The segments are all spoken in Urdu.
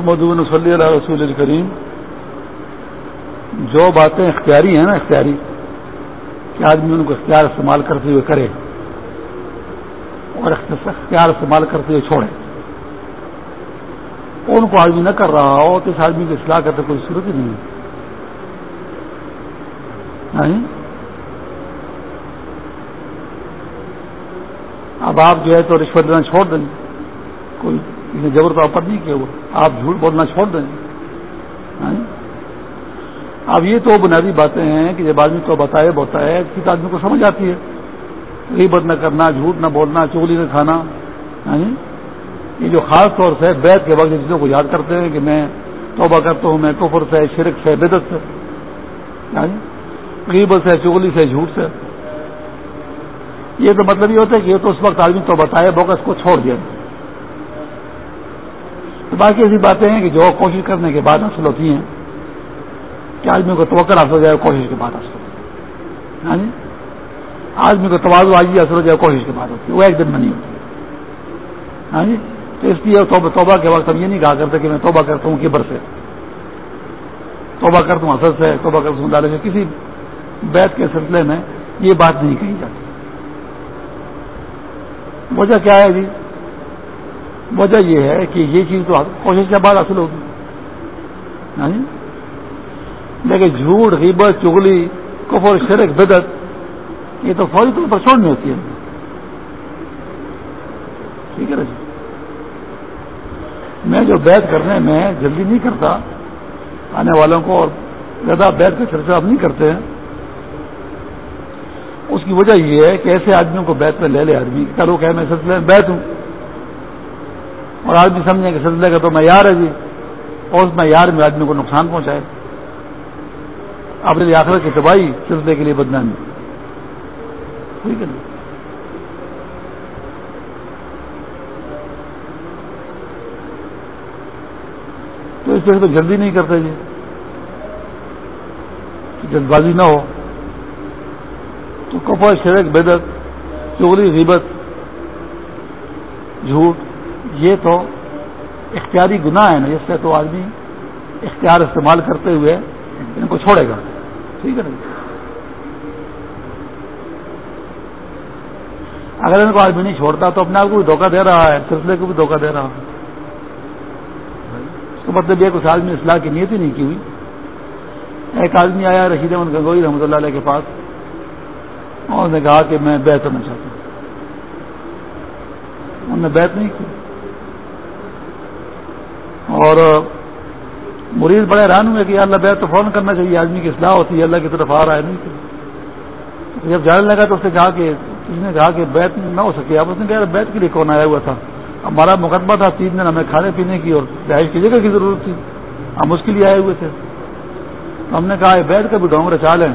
محمد صلی اللہ رسول الکریم جو باتیں اختیاری ہیں نا، اختیاری، کہ آدمی ان کو اختیار استعمال کرتے ہوئے کرے اور اختیار استعمال کرتے ہوئے چھوڑے۔ ان کو آدمی نہ کر رہا ہو تو اس آدمی کی اصلاح کرتے کوئی صورت ہی نہیں ہے۔ اب آپ جو ہے تو رشوت دینا چھوڑ دیں۔ کوئی جبر تو آپ پر نہیں کیا وہ آپ جھوٹ بولنا چھوڑ دیں۔ ہاں جی۔ اب یہ تو بنیادی باتیں ہیں کہ جب آدمی کو بتائے بوتا ہے کسی آدمی کو سمجھ آتی ہے۔ غیبت نہ کرنا، جھوٹ نہ بولنا چولی نہ کھانا۔ ہاں جی۔ یہ جو خاص طور سے بیت کے وقت چیزوں کو یاد کرتے ہیں کہ میں توبہ کرتا ہوں، میں کفر سے، شرک سے بدت سے۔ ہاں جی۔ غیبت سے، چگلی سے، جھوٹ سے۔ یہ تو مطلب یہ ہوتا ہے کہ یہ تو اس وقت آدمی تو بتائے بوگس کو چھوڑ دیا۔ تو باقی ایسی باتیں ہیں کہ جو کوشش کرنے کے بعد حاصل ہوتی ہیں، کہ آدمی کو توقع حاصل ہو جائے کوشش کے بعد حاصل ہو ہاں جی؟ آدمی کو توازو آج حاصل ہو جائے کوشش کے بعد ہوتی ہے، وہ ایک دن میں نہیں ہوتی۔ ہاں جی؟ تو اس لیے توبہ کے وقت ہم یہ نہیں کہا کرتے کہ میں توبہ کرتا ہوں کبر سے۔ توبہ کرتا ہوں حسد سے، توبہ کرتا ہوں لالے سے، کسی بیت کے سلسلے میں یہ بات نہیں کہی جاتی۔ وجہ کیا ہے جی؟ وجہ یہ ہے کہ یہ چیز تو کوشش کے بعد حاصل ہوگی۔ لیکن جھوٹ، غیبت چگلی کفر، شرک بدت یہ تو فوری طور پر چھوڑنی ہوتی ہے۔ ٹھیک ہے نا جی؟ میں جو بیت کرنے میں جلدی نہیں کرتا، آنے والوں کو اور زیادہ بیت کا چرچا اب نہیں کرتے ہیں، اس کی وجہ یہ ہے کہ ایسے آدمیوں کو بیت میں لے لے، آدمی کرو کہ میں سلسلے میں بیت ہوں؟ اور آدمی سمجھے کہ سلسلے کا تو میں یار ہے جی اور اس میں یار میں آدمی کو نقصان پہنچائے اپنے آخرت کی تباہی سلسلے کے لیے بدنامی۔ ٹھیک ہے نا؟ تو اس طرح تو جلدی نہیں کرتے جی۔ جلد بازی نہ ہو۔ تو کپا شرک بدت چوری غیبت، جھوٹ یہ تو اختیاری گناہ ہے نا، اس سے تو آدمی اختیار استعمال کرتے ہوئے ان کو چھوڑے گا۔ ٹھیک ہے نا جی؟ اگر ان کو آدمی نہیں چھوڑتا تو اپنے آپ کو بھی دھوکہ دے رہا ہے، سلسلے کو بھی دھوکہ دے رہا ہے۔ اس کا مطلب یہ کچھ آدمی اصلاح کی نیت ہی نہیں کی ہوئی۔ ایک آدمی آیا رشید احمد گنگوئی رحمۃ اللہ علیہ کے پاس، اور نے کہا کہ میں بیت ہونا چاہتا ہوں۔ انہوں نے بیت نہیں کی۔ اور مریض بڑے حیران ہوئے کہ اللہ بیت تو فون کرنا چاہیے، آدمی کی اصلاح ہوتی ہے، اللہ کی طرف آ رہا ہے، نہیں جب جانے لگا تو اس نے کہا کہ، اس نے کہا کہ بیت نہ ہو سکے۔ اب اس نے کہا بیت کے لیے کون آیا ہوا تھا؟ ہمارا مقدمہ تھا تین دن ہمیں کھانے پینے کی اور رہائش کی جگہ کی ضرورت تھی۔ ہم اس کے لیے آئے ہوئے تھے۔ تو ہم نے کہا بیٹھ کا بھی ڈونگ رچا لیں۔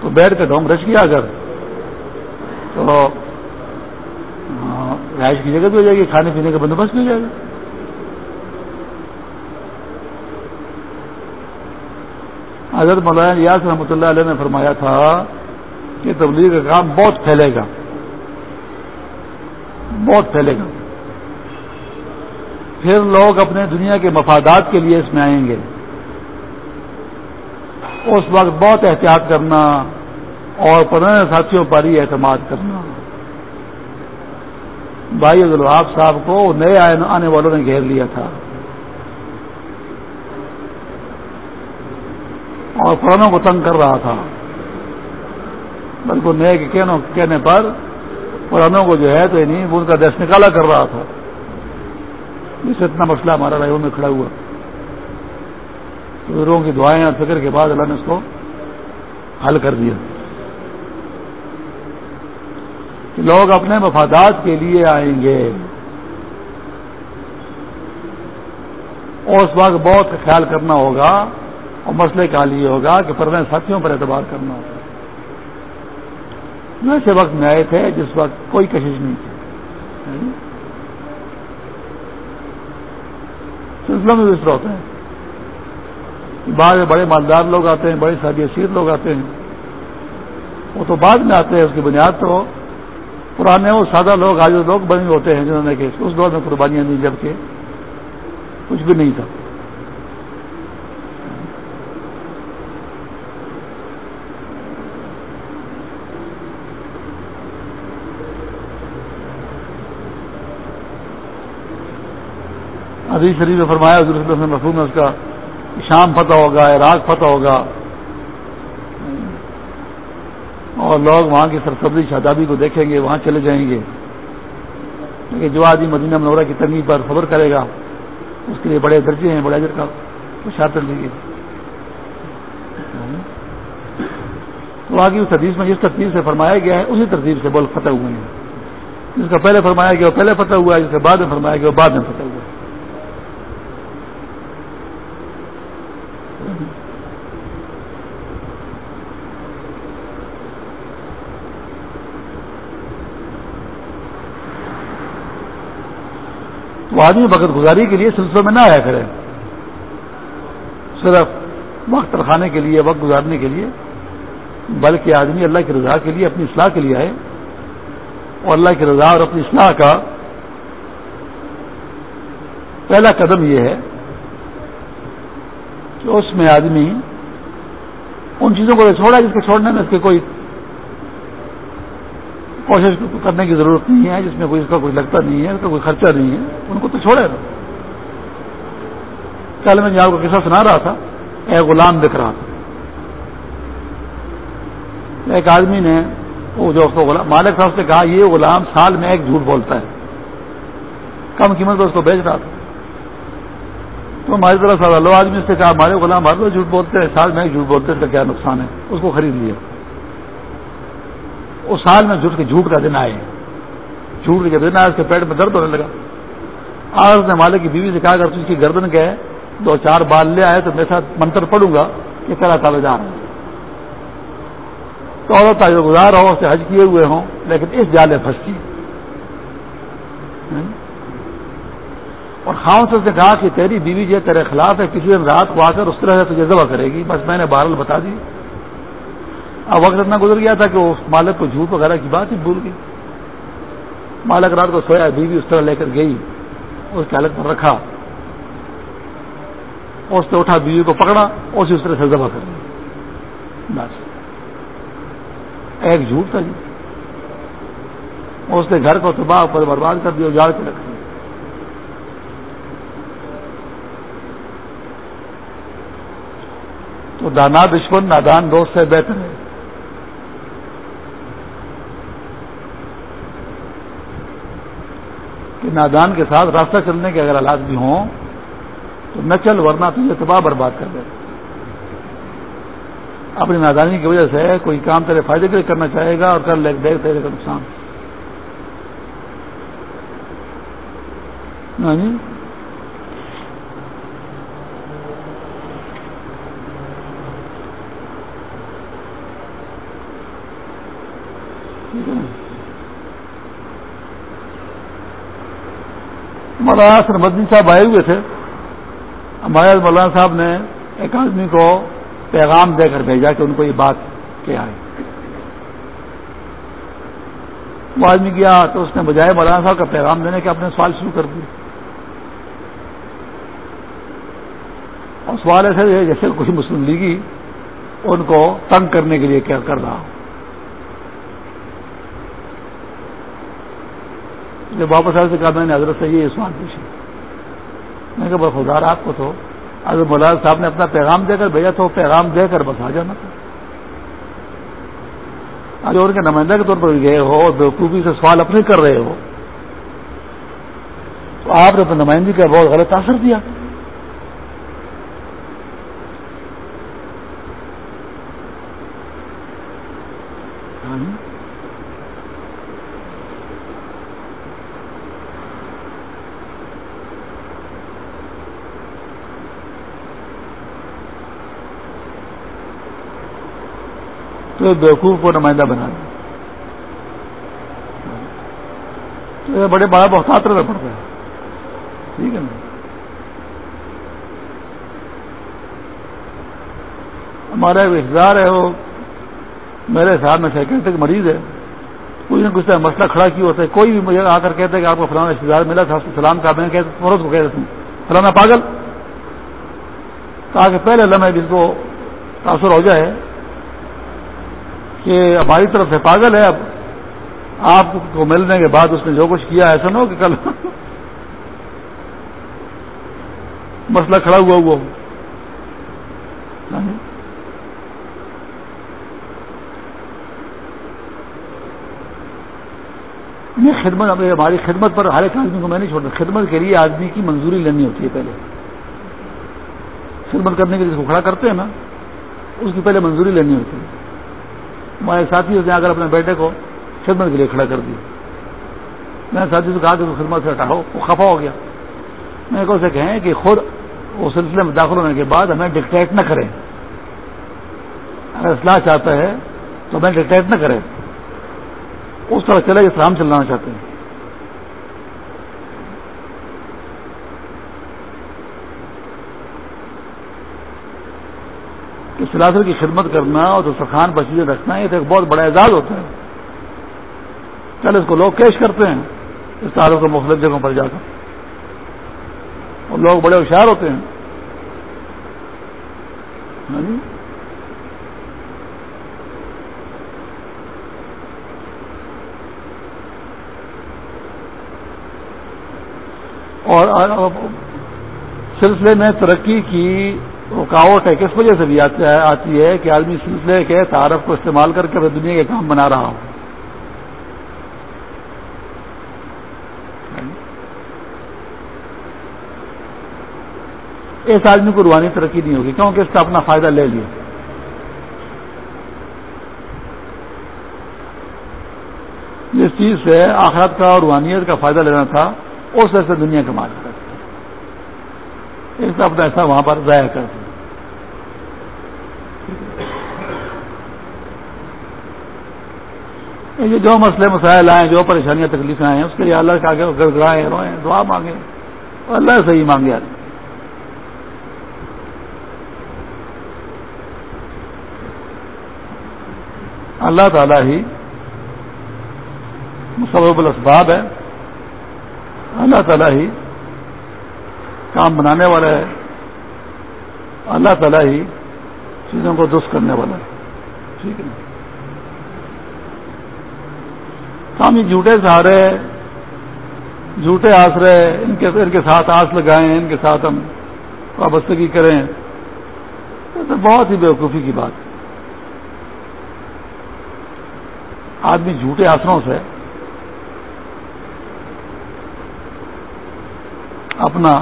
تو بیٹھ کے ڈونگ رچ گیا اگر۔ تو رہائش کی جگہ بھی ہو جائے گی، کھانے پینے کا بندوبست بھی ہو جائے گا۔ حضرت مولانا یاس رحمۃ اللہ علیہ نے فرمایا تھا کہ تبلیغ کا کام بہت پھیلے گا۔ بہت پھیلے گا۔ پھر لوگ اپنے دنیا کے مفادات کے لیے اس میں آئیں گے۔ اس وقت بہت احتیاط کرنا اور پرانے ساتھیوں پر ہی اعتماد کرنا۔ بھائی الحاب صاحب کو نئے آنے والوں نے گھیر لیا تھا۔ اور پرانوں کو تنگ کر رہا تھا۔ بلکہ نئے کے کہنے پر پرانوں کو جو ہے تو نہیں وہ ان کا دیش نکالا کر رہا تھا۔ جس سے اتنا مسئلہ ہمارا رائےوں میں کھڑا ہوا۔ بزرگوں کی دعائیں اور فکر کے بعد اللہ نے اس کو حل کر دیا۔ کہ لوگ اپنے مفادات کے لیے آئیں گے۔ اور اس وقت بہت خیال کرنا ہوگا۔ اور مسئلے کا حال یہ ہوگا کہ پرنے ساتھیوں پر اعتبار کرنا ہوگا ایسے وقت میں آئے تھے جس وقت کوئی کشش نہیں تھی۔ یعنی سلسلہ میں دوسرا ہوتا ہے۔ بعض بڑے مالدار لوگ آتے ہیں، بڑے شادی اسیر لوگ آتے ہیں۔ وہ تو بعد میں آتے ہیں، اس کی بنیاد تو پرانے وہ سادہ لوگ آج لوگ بنے ہوتے ہیں جنہوں نے کہ اس دور میں قربانیاں دی جبکہ کچھ بھی نہیں تھا۔ عزیز شریف نے فرمایا، حضور مفہوم ہے اس کا شام فتح ہوگا، عراق فتح ہوگا۔ اور لوگ وہاں کی سرسبزی، شادابی کو دیکھیں گے، وہاں چلے جائیں گے۔ لیکن جو آدمی مدینہ منورہ کی تنگی پر خبر کرے گا، اس کے لیے بڑے درجے ہیں، بڑے اجر کا شاطر لیجیے تو آگے اس حدیث میں جس ترتیب سے فرمایا گیا ہے، اسی ترتیب سے بول فتح ہوئے ہیں۔ جس کا پہلے فرمایا گیا، وہ پہلے فتح ہوا ہے، جس کے بعد میں فرمایا گیا، وہ بعد میں فتح ہوا ہے وہ آدمی وقت گزاری کے لیے سلسلوں میں نہ آیا کرے۔ صرف وقت رکھانے کے لیے، وقت گزارنے کے لیے، بلکہ آدمی اللہ کی رضا کے لیے اپنی اصلاح کے لیے آئے۔ اور اللہ کی رضا اور اپنی اصلاح کا پہلا قدم یہ ہے کہ اس میں آدمی ان چیزوں کو چھوڑا جس کے چھوڑنے میں اس کے کوئی کوشش کرنے کی ضرورت نہیں ہے، جس میں کوئی اس کا کوئی لگتا نہیں ہے اس کا کوئی خرچہ نہیں ہے، ان کو تو چھوڑے نا کل میں آپ کو قصہ سنا رہا تھا، ایک غلام دکھ رہا تھا۔ ایک آدمی نے، وہ جو مالک صاحب سے کہا، یہ غلام سال میں ایک جھوٹ بولتا ہے۔ کم قیمت پر اس کو بیچ رہا تھا۔ تو ہماری طرف لو آدمی سے کہا ہمارے غلام، ہر جھوٹ بولتے ہیں، سال میں ایک جھوٹ بولتے ہیں، اس کا کیا نقصان ہے؟ اس کو خرید لیا۔ اس سال میں جھوٹ کے جھوٹ کا دن آئے جھوٹ کے دن آئے، اس کے پیٹ میں درد ہونے لگا۔ آج نے مالک کی بیوی سے کہا، اگر اس کی گردن کے دو چار بال لے آئے تو میرے ساتھ منتر پڑوں گا کہ تیرا تابے دار ہے۔ تو عورت تاج گزار ہو اسے حج کیے ہوئے ہوں، لیکن اس جال میں پھنستی اور خاؤں سے اس نے کہا کہ تیری بیوی جو تیرے خلاف ہے کسی دن رات کو آ کر اس طرح سے تجھے ذبح کرے گی۔ بس میں نے بارل بتا دی۔ اب وقت اتنا گزر گیا تھا کہ اس مالک کو جھوٹ وغیرہ کی بات ہی بھول گئی۔ مالک رات کو سویا، بیوی اس طرح لے کر گئی، اس کے حالت پر رکھا۔ اس نے اٹھا، بیوی کو پکڑا اور اس طرح سے ذبح کر دیا بس۔ ایک جھوٹ تھا جی۔ اس نے گھر کو تباہ پر برباد کر دیا، اجاڑ کے رکھ دیا۔ تو دانا دشمن، نادان دوست سے بہتر ہے۔ کہ نادان کے ساتھ راستہ چلنے کے اگر حالات بھی ہوں، تو نہ چل ورنہ تو تباہ برباد کر دے۔ اپنی نادانی کی وجہ سے کوئی کام تیرے فائدے کے لیے کرنا چاہے گا اور کر لے، دے تیرے کا نقصان۔ ہاں جی؟ جی مولانا مدنی صاحب آئے ہوئے تھے۔ ہمارے مولانا صاحب نے ایک آدمی کو پیغام دے کر بھیجا کہ ان کو یہ بات کیا ہے وہ آدمی گیا تو اس نے بجائے مولانا صاحب کا پیغام دینے کے اپنے سوال شروع کر دیے۔ اور سوال ایسے جیسے کچھ مسلم لیگی ان کو تنگ کرنے کے لیے کیا کر رہا جب واپس آئے سے کہا، میں نے حضرت سے یہ سوال پوچھا. میں کہا خدا آپ کو تو اگر مولانا صاحب نے اپنا پیغام دے کر بھیجا تو پیغام دے کر بس آ جانا تھا اگر ان کے نمائندہ کے طور پر گئے ہو بےخوبی سے سوال اپنے کر رہے ہو. تو آپ نے تو نمائندگی کا بہت غلط اثر دیا. تو بیوقوف کو نمائندہ بنا دیا۔ تو یہ بڑے بڑا بہت رہنا پڑتا ہے۔ ٹھیک ہے نا؟ ہمارا رشتے دار ہے، وہ میرے ساتھ میں سیکٹری مریض ہے۔ کوئی نہ کچھ مسئلہ کھڑا کیا ہوتا ہے؟ کوئی بھی مجھے آ کر کہتا ہے کہ آپ کو فلانا رشتے دار ملا تھا سلام کا میں فروغ کو کہہ ہوں۔ فلانا پاگل۔ تاکہ پہلے لمحے جس کو تاثر ہو جائے۔ کہ ہماری طرف سے پاگل ہے اب۔ آپ کو ملنے کے بعد اس نے جو کچھ کیا ایسا نہ ہو کہ کل مسئلہ کھڑا ہوا ہوا۔ میں خدمت ہماری خدمت پر ہر ایک آدمی کو میں نہیں چھوڑتا، خدمت کے لیے آدمی کی منظوری لینی ہوتی ہے پہلے۔ خدمت کرنے کے لیے جس کو کھڑا کرتے ہیں نا، اس کی پہلے منظوری لینی ہوتی ہے۔ ہمارے ساتھی نے اگر اپنے بیٹے کو خدمت کے لیے کھڑا کر دیا۔ میں نے ساتھی سے کہا کہ خدمت سے ہٹاؤ، وہ خفا ہو گیا۔ میں کو اسے کہیں کہ خود اس سلسلے میں داخل ہونے کے بعد ہمیں ڈکٹیٹ نہ کریں۔ اگر اصلاح چاہتا ہے تو ہمیں ڈکٹیٹ نہ کریں۔ اس طرح چلے اسلام چلانا چاہتے ہیں۔ کہ سلاسل کی خدمت کرنا اور جو سخان پر چیزیں رکھنا، یہ تو ایک بہت بڑا اعزاز ہوتا ہے۔ چل، اس کو لوگ کیش کرتے ہیں، اس تاروں کو مختلف جگہوں پر جا کر۔ اور لوگ بڑے ہوشیار ہوتے ہیں۔ ہاں جی؟ اور سلسلے میں ترقی کی رکاوٹ ہے، کس وجہ سے بھی آتی ہے کہ آدمی سلسلے کے تعارف کو استعمال کر کے دنیا کے کام بنا رہا ہوں۔ اس آدمی کو روحانی ترقی نہیں ہوگی، کیونکہ اس کا اپنا فائدہ لے لیا۔ جس چیز سے آخرت کا اور روحانیت کا فائدہ لینا تھا، اس وجہ سے دنیا کما لیتا اس اپنا ایسا وہاں پر ضائع کر دیا۔ یہ جو مسئلے مسائل آئے جو پریشانیاں، تکلیفیں آئے اس کے لیے اللہ کے آگے گڑ گڑائیں، روئیں، دعا مانگے اللہ سے ہی مانگے آدمی اللہ تعالیٰ ہی مسبب الاسباب ہے۔ اللہ تعالیٰ ہی کام بنانے والا ہے۔ اللہ تعالیٰ ہی چیزوں کو درست کرنے والا ہے۔ ٹھیک ہے۔ ہم جھوٹے سہارے جھوٹے آسرے ان کے ان کے ساتھ آس لگائیں، ان کے ساتھ ہم وابستگی کریں۔ تو بہت ہی بیوقوفی کی بات آدمی جھوٹے آسروں سے اپنا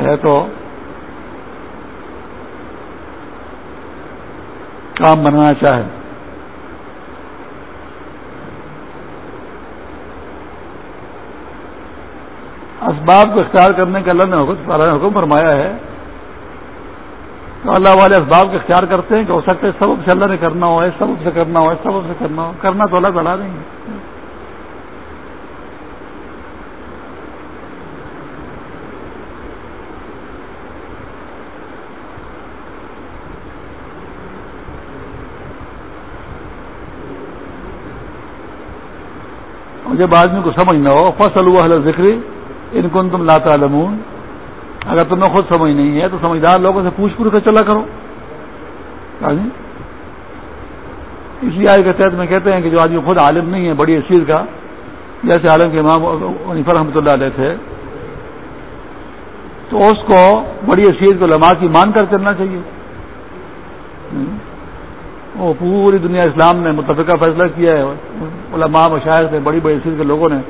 ہے تو کام بنانا چاہے۔ اسباب کو اختیار کرنے کا اللہ نے حکم فرمایا ہے۔ تو اللہ والے اسباب کو اختیار کرتے ہیں کہ ہو سکتا ہے سبب سے اللہ نے کرنا ہو، اس سبب سے کرنا ہو، اس سبب سے کرنا ہو۔ کرنا تو اللہ تعالیٰ نہیں ہے۔ جب آدمی کو سمجھنا ہو۔ فصل ہوا ذکری ان کو تم لاتا لمون اگر تمہیں خود سمجھ نہیں ہے تو سمجھدار لوگوں سے پوچھ پوچھ کر چلا کرو۔ جی؟ اسی آئے کے تحت میں کہتے ہیں کہ جو آدمی خود عالم نہیں ہے، بڑی حیثیت کا، جیسے عالم کے امام عنیفر رحمۃ اللہ علیہ تھے، تو اس کو بڑی حیثیت کو لما کی مان کر چلنا چاہیے۔ وہ پوری دنیا اسلام نے متفقہ فیصلہ کیا ہے۔ علماء مشاہد نے بڑی بڑی حیثیت کے لوگوں نے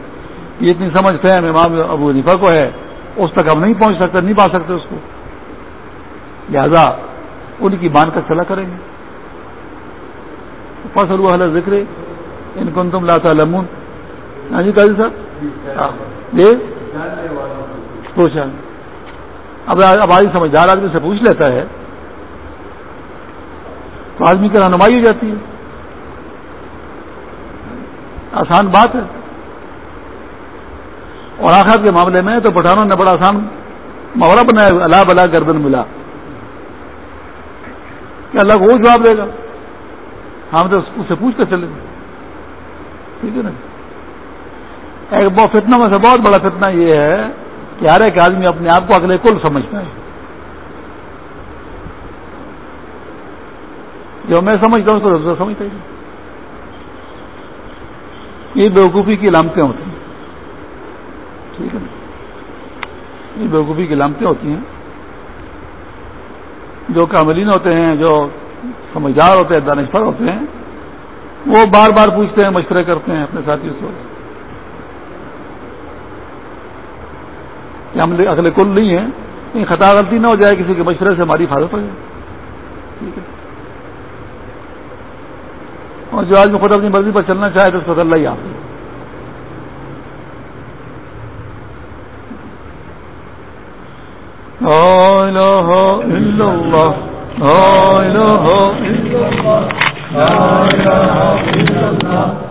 یہ اتنی سمجھتے ہیں امام ابو حنیفہ کو ہے، اس تک ہم نہیں پہنچ سکتے، نہیں پا سکتے اس کو۔ لہذا ان کی مان کر چلا کریں گے۔ فصل ہوا ذکر ان کو تم لاتا لمون ہاں جی قاضی صاحب؟ جی پوچھا۔ اب اب سمجھدار آدمی سے پوچھ لیتا ہے۔ تو آدمی کی رہنمائی ہو جاتی ہے۔ آسان بات ہے۔ اور آخر کے معاملے میں تو پٹھانوں نے بڑا آسان محاورہ بنایا، اللہ بلا گردن ملا۔ کہ اللہ کو وہ جواب دے گا۔ ہم تو اس سے پوچھ کر چلے ٹھیک ہے نا جی؟ ایک بہت فتنہ میں سے بہت بڑا فتنہ یہ ہے کہ ہر ایک آدمی اپنے آپ کو اگلے کل سمجھتا ہے۔ جو میں سمجھتا ہوں اس کو سمجھتا ہی یہ بیوقوفی کی علامتیں ہوتی ہیں۔ ٹھیک ہے نا؟ یہ بیوقوفی کی علامتیں ہوتی ہیں۔ جو کاملین ہوتے ہیں، جو سمجھدار ہوتے ہیں، دانشور ہوتے ہیں، وہ بار بار پوچھتے ہیں، مشورے کرتے ہیں اپنے ساتھیوں سے۔ کہ ہم اگلے کل نہیں ہیں کہیں خطا غلطی نہ ہو جائے، کسی کے مشورے سے ہماری حفاظت ہو جائے۔ ٹھیک ہے۔ اور جو آج میں خود اپنی مرضی پر چلنا چاہے تو اس کو اللہ ہی آپ لا الہ الا الله.